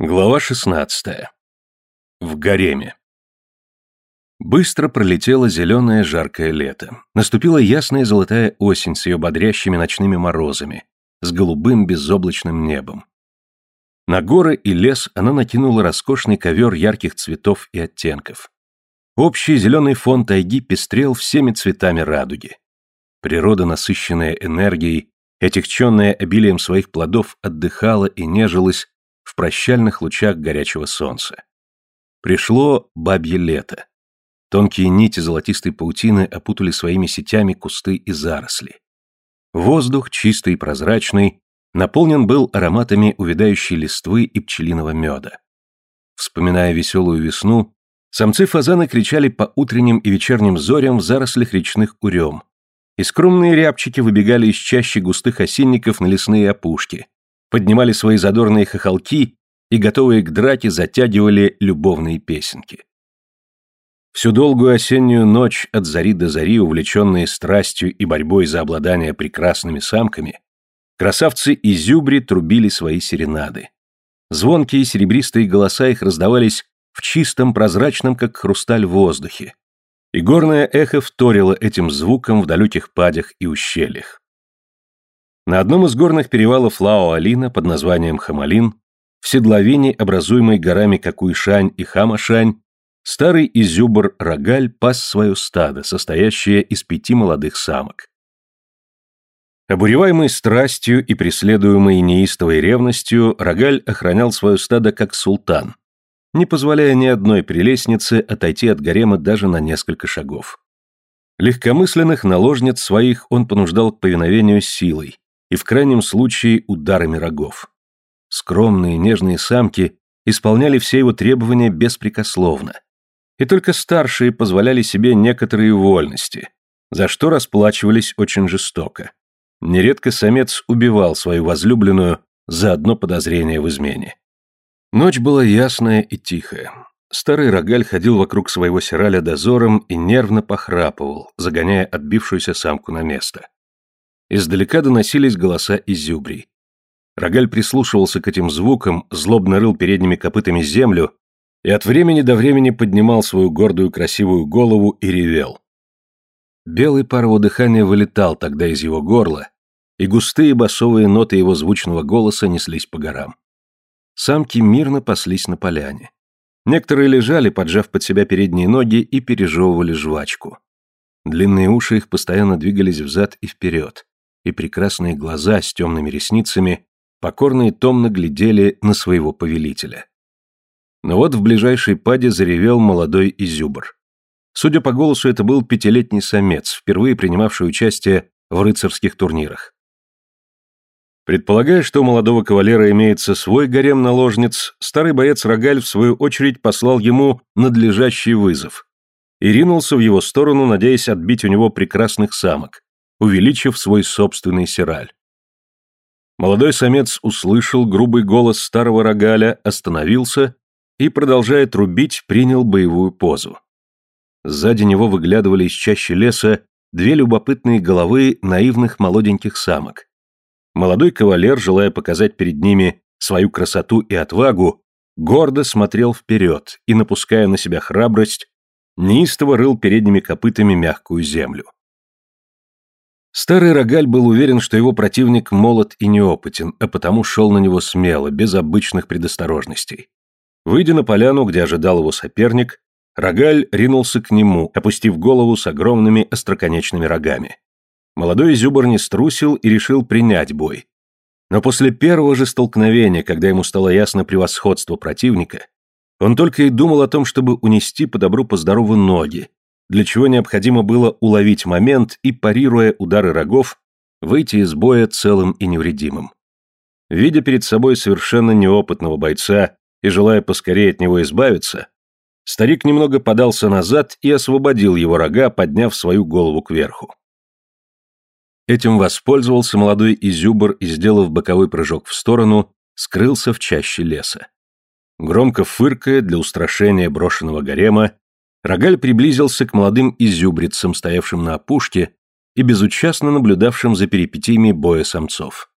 Глава 16. В гареме. Быстро пролетело зеленое жаркое лето. Наступила ясная золотая осень с ее бодрящими ночными морозами, с голубым безоблачным небом. На горы и лес она накинула роскошный ковер ярких цветов и оттенков. Общий зеленый фон тайги пестрел всеми цветами радуги. Природа, насыщенная энергией, отягченная обилием своих плодов, отдыхала и нежилась, в прощальных лучах горячего солнца. Пришло бабье лето. Тонкие нити золотистой паутины опутали своими сетями кусты и заросли. Воздух, чистый и прозрачный, наполнен был ароматами увядающей листвы и пчелиного меда. Вспоминая веселую весну, самцы фазаны кричали по утренним и вечерним зорям в зарослях речных урем, и скромные рябчики выбегали из чаще густых осинников на лесные опушки, поднимали свои задорные хохолки и, готовые к драке, затягивали любовные песенки. Всю долгую осеннюю ночь от зари до зари, увлеченные страстью и борьбой за обладание прекрасными самками, красавцы и зюбри трубили свои серенады. Звонкие серебристые голоса их раздавались в чистом, прозрачном, как хрусталь, воздухе. И горное эхо вторило этим звуком в далеких падях и ущельях. На одном из горных перевалов Лао-Алина под названием Хамалин, в седловине, образуемой горами Какуйшань и Хамашань, старый изюбр Рогаль пас свое стадо, состоящее из пяти молодых самок. Обуреваемый страстью и преследуемый неистовой ревностью, Рогаль охранял свое стадо как султан, не позволяя ни одной прелестнице отойти от гарема даже на несколько шагов. Легкомысленных наложниц своих он понуждал к повиновению силой, и в крайнем случае ударами рогов. Скромные нежные самки исполняли все его требования беспрекословно. И только старшие позволяли себе некоторые вольности, за что расплачивались очень жестоко. Нередко самец убивал свою возлюбленную за одно подозрение в измене. Ночь была ясная и тихая. Старый рогаль ходил вокруг своего сираля дозором и нервно похрапывал, загоняя отбившуюся самку на место. Издалека доносились голоса из зюбри. Рогаль прислушивался к этим звукам, злобно рыл передними копытами землю и от времени до времени поднимал свою гордую красивую голову и ревел. Белый пар его дыхания вылетал тогда из его горла, и густые басовые ноты его звучного голоса неслись по горам. Самки мирно паслись на поляне. Некоторые лежали, поджав под себя передние ноги, и пережевывали жвачку. Длинные уши их постоянно двигались взад и вперед и прекрасные глаза с темными ресницами покорно и томно глядели на своего повелителя. Но вот в ближайшей паде заревел молодой изюбр. Судя по голосу, это был пятилетний самец, впервые принимавший участие в рыцарских турнирах. Предполагая, что у молодого кавалера имеется свой гарем наложниц, старый боец Рогаль, в свою очередь, послал ему надлежащий вызов и ринулся в его сторону, надеясь отбить у него прекрасных самок, увеличив свой собственный сираль. Молодой самец услышал грубый голос старого рогаля, остановился и, продолжая трубить, принял боевую позу. Сзади него выглядывали из чащи леса две любопытные головы наивных молоденьких самок. Молодой кавалер, желая показать перед ними свою красоту и отвагу, гордо смотрел вперед и, напуская на себя храбрость, неистово рыл передними копытами мягкую землю. Старый рогаль был уверен, что его противник молод и неопытен, а потому шел на него смело, без обычных предосторожностей. Выйдя на поляну, где ожидал его соперник, рогаль ринулся к нему, опустив голову с огромными остроконечными рогами. Молодой зюбр не струсил и решил принять бой. Но после первого же столкновения, когда ему стало ясно превосходство противника, он только и думал о том, чтобы унести по добру по ноги, для чего необходимо было уловить момент и, парируя удары рогов, выйти из боя целым и невредимым. Видя перед собой совершенно неопытного бойца и желая поскорее от него избавиться, старик немного подался назад и освободил его рога, подняв свою голову кверху. Этим воспользовался молодой изюбр и, сделав боковой прыжок в сторону, скрылся в чаще леса. Громко фыркая для устрашения брошенного гарема, Рогаль приблизился к молодым изюбрицам, стоявшим на опушке и безучастно наблюдавшим за перипетиями боя самцов.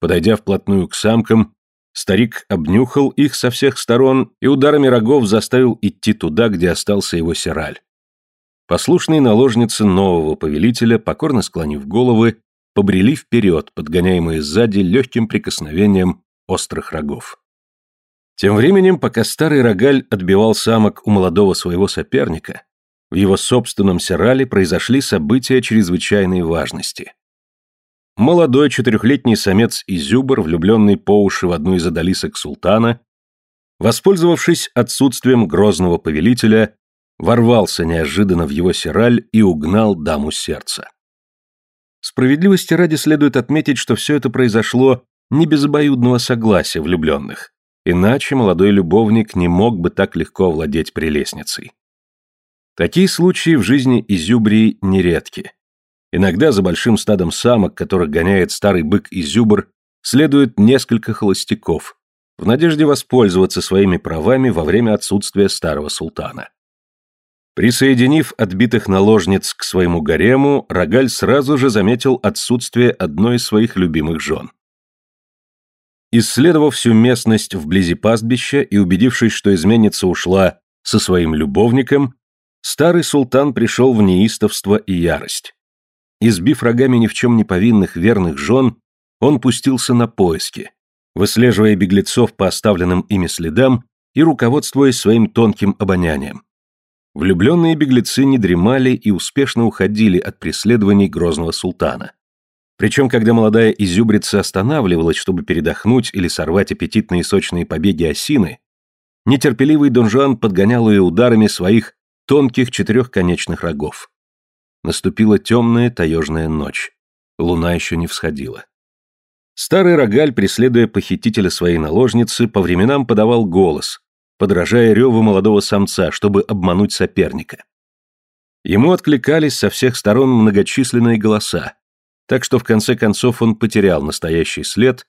Подойдя вплотную к самкам, старик обнюхал их со всех сторон и ударами рогов заставил идти туда, где остался его сираль. Послушные наложницы нового повелителя, покорно склонив головы, побрели вперед, подгоняемые сзади легким прикосновением острых рогов. Тем временем, пока старый рогаль отбивал самок у молодого своего соперника, в его собственном сирале произошли события чрезвычайной важности. Молодой четырехлетний самец Изюбр, влюбленный по уши в одну из одолисок султана, воспользовавшись отсутствием грозного повелителя, ворвался неожиданно в его сираль и угнал даму сердца. Справедливости ради следует отметить, что все это произошло не без обоюдного согласия влюбленных. Иначе молодой любовник не мог бы так легко владеть прелестницей. Такие случаи в жизни изюбрии нередки. Иногда за большим стадом самок, которых гоняет старый бык изюбр, следует несколько холостяков, в надежде воспользоваться своими правами во время отсутствия старого султана. Присоединив отбитых наложниц к своему гарему, Рогаль сразу же заметил отсутствие одной из своих любимых жен. Исследовав всю местность вблизи пастбища и убедившись, что изменница ушла со своим любовником, старый султан пришел в неистовство и ярость. Избив рогами ни в чем не повинных верных жен, он пустился на поиски, выслеживая беглецов по оставленным ими следам и руководствуясь своим тонким обонянием. Влюбленные беглецы не дремали и успешно уходили от преследований грозного султана. Причем, когда молодая изюбрица останавливалась, чтобы передохнуть или сорвать аппетитные сочные побеги осины, нетерпеливый донжан подгонял ее ударами своих тонких четырехконечных рогов. Наступила темная таежная ночь. Луна еще не всходила. Старый рогаль, преследуя похитителя своей наложницы, по временам подавал голос, подражая реву молодого самца, чтобы обмануть соперника. Ему откликались со всех сторон многочисленные голоса, так что в конце концов он потерял настоящий след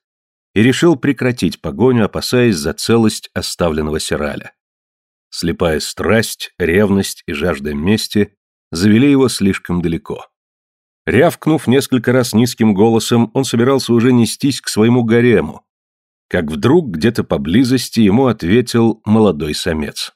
и решил прекратить погоню, опасаясь за целость оставленного Сираля. Слепая страсть, ревность и жажда мести завели его слишком далеко. Рявкнув несколько раз низким голосом, он собирался уже нестись к своему гарему, как вдруг где-то поблизости ему ответил молодой самец.